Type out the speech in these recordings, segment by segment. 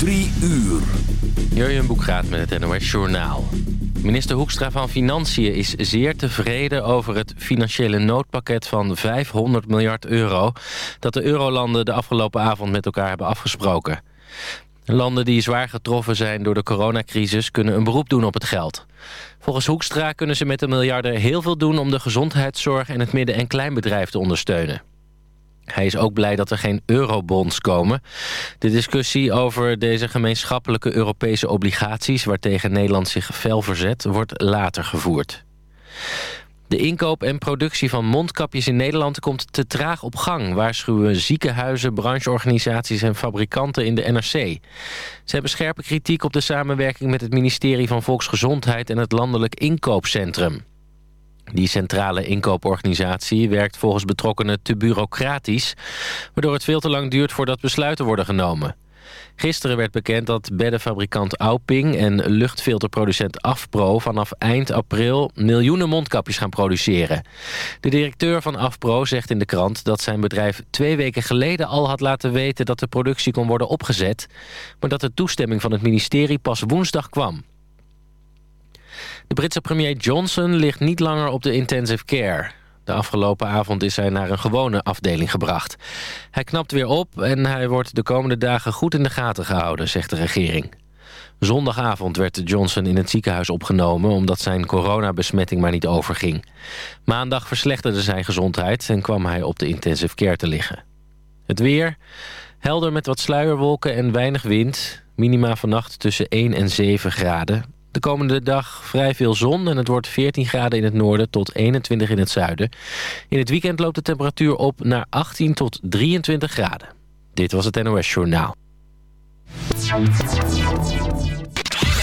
Drie uur. Jurjen Boekraat met het NOS Journaal. Minister Hoekstra van Financiën is zeer tevreden over het financiële noodpakket van 500 miljard euro... dat de eurolanden de afgelopen avond met elkaar hebben afgesproken. Landen die zwaar getroffen zijn door de coronacrisis kunnen een beroep doen op het geld. Volgens Hoekstra kunnen ze met de miljarden heel veel doen om de gezondheidszorg en het midden- en kleinbedrijf te ondersteunen. Hij is ook blij dat er geen eurobonds komen. De discussie over deze gemeenschappelijke Europese obligaties... waartegen Nederland zich fel verzet, wordt later gevoerd. De inkoop en productie van mondkapjes in Nederland komt te traag op gang... waarschuwen ziekenhuizen, brancheorganisaties en fabrikanten in de NRC. Ze hebben scherpe kritiek op de samenwerking met het ministerie van Volksgezondheid... en het Landelijk Inkoopcentrum. Die centrale inkooporganisatie werkt volgens betrokkenen te bureaucratisch... waardoor het veel te lang duurt voordat besluiten worden genomen. Gisteren werd bekend dat beddenfabrikant Auping en luchtfilterproducent Afpro... vanaf eind april miljoenen mondkapjes gaan produceren. De directeur van Afpro zegt in de krant dat zijn bedrijf twee weken geleden al had laten weten... dat de productie kon worden opgezet, maar dat de toestemming van het ministerie pas woensdag kwam. De Britse premier Johnson ligt niet langer op de intensive care. De afgelopen avond is hij naar een gewone afdeling gebracht. Hij knapt weer op en hij wordt de komende dagen goed in de gaten gehouden, zegt de regering. Zondagavond werd Johnson in het ziekenhuis opgenomen... omdat zijn coronabesmetting maar niet overging. Maandag verslechterde zijn gezondheid en kwam hij op de intensive care te liggen. Het weer, helder met wat sluierwolken en weinig wind. Minima vannacht tussen 1 en 7 graden. De komende dag vrij veel zon en het wordt 14 graden in het noorden tot 21 in het zuiden. In het weekend loopt de temperatuur op naar 18 tot 23 graden. Dit was het NOS Journaal.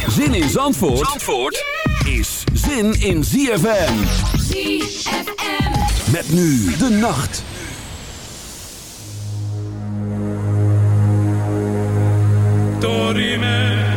Zin in Zandvoort, Zandvoort is zin in ZFM. ZFM. Met nu de nacht. Dorime,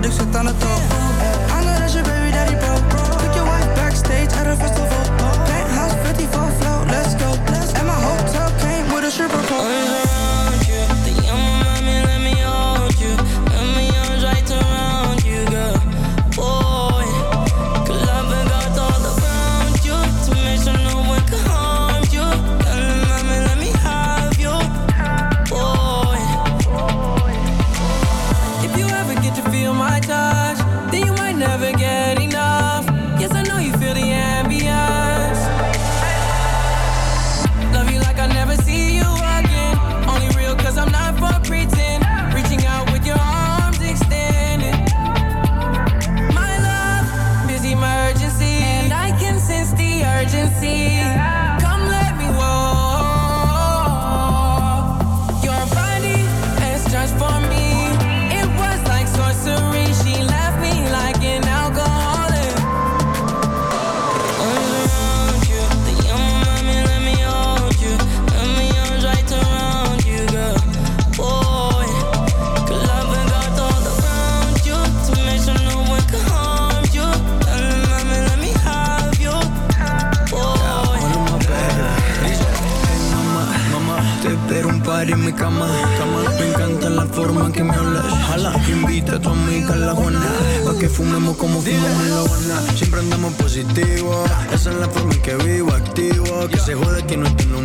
dus het aan het top que me hablas. Jala, invita a tu amiga a la Juana. Pa' que fumemos como fumamos en la Siempre andamos positivo. Esa es la forma en que vivo, activo. Que se jode que no tengo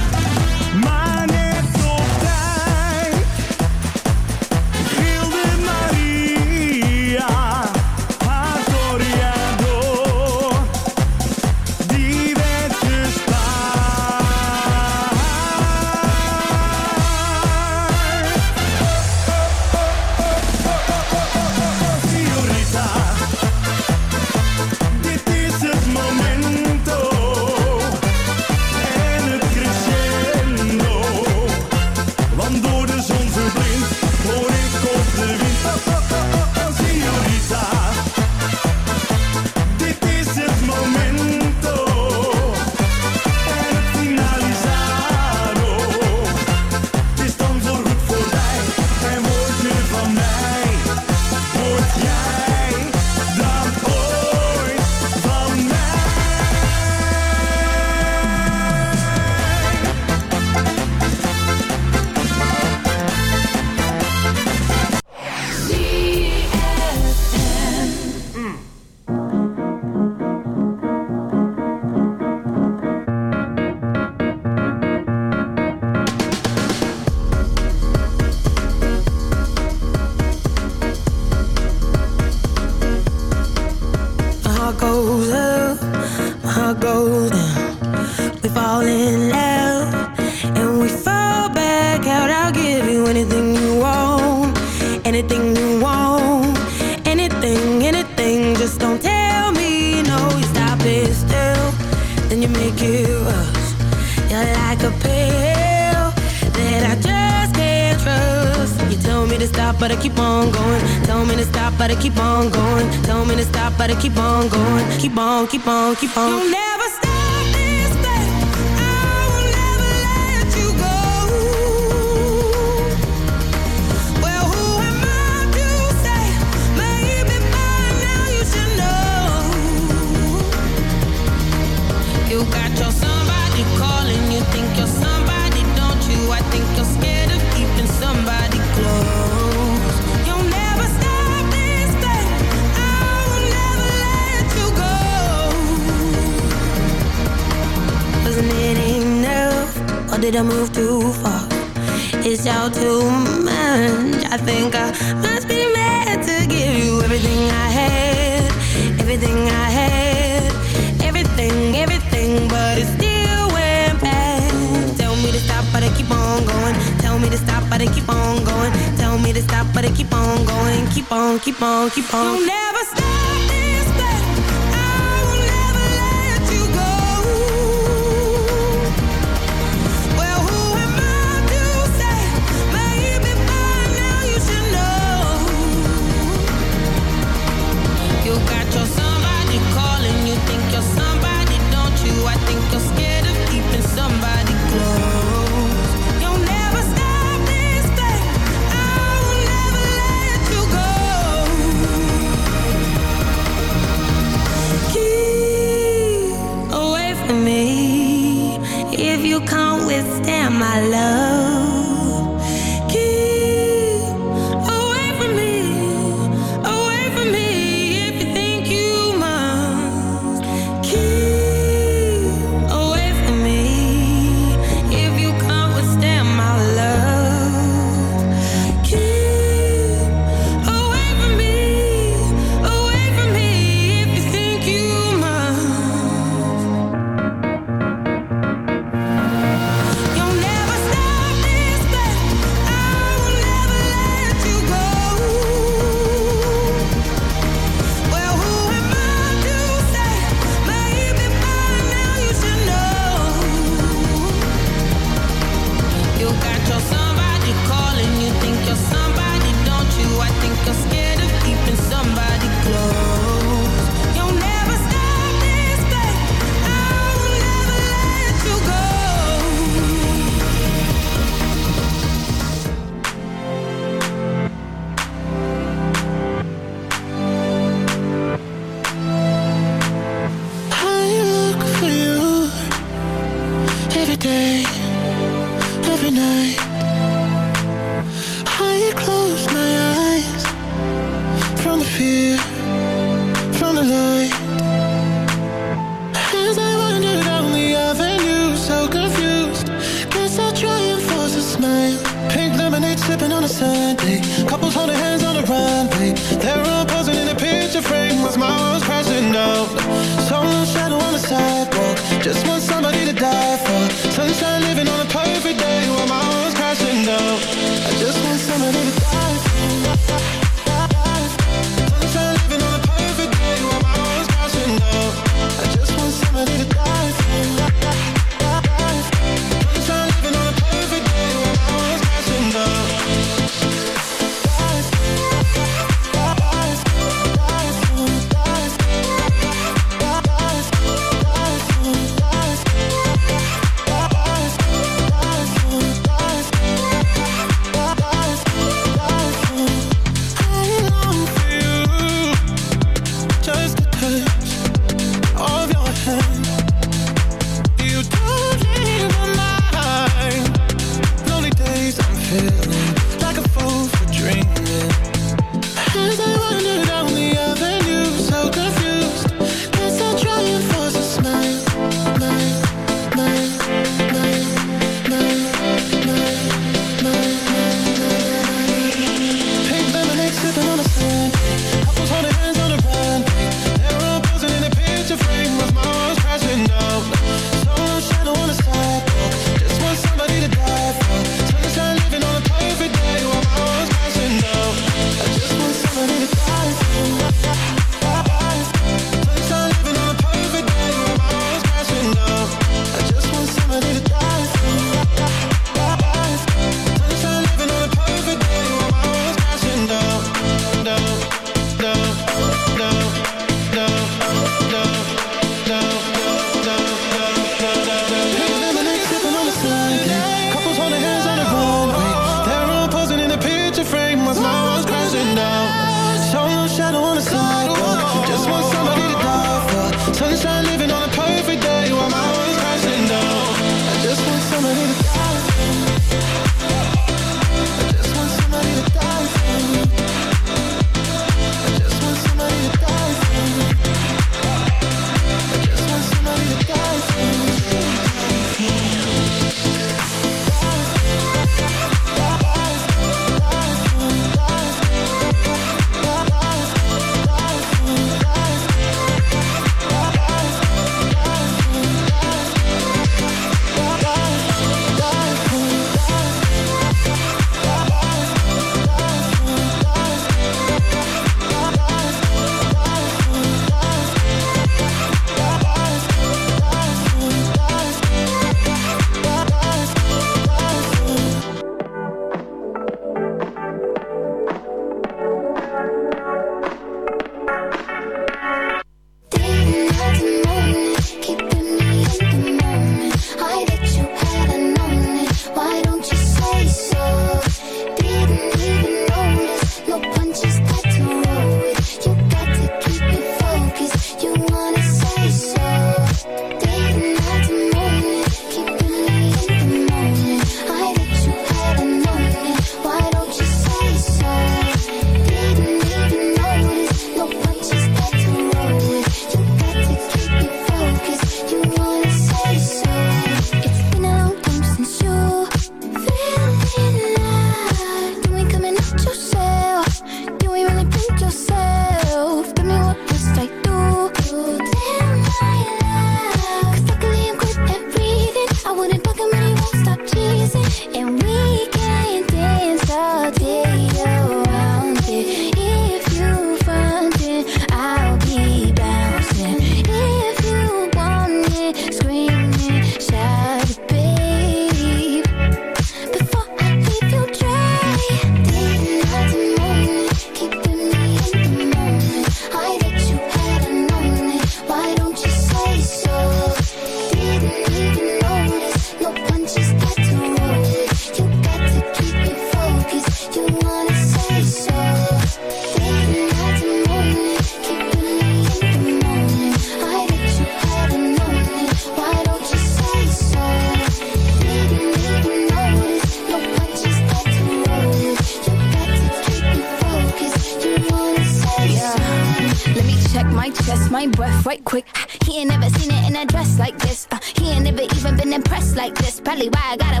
why I gotta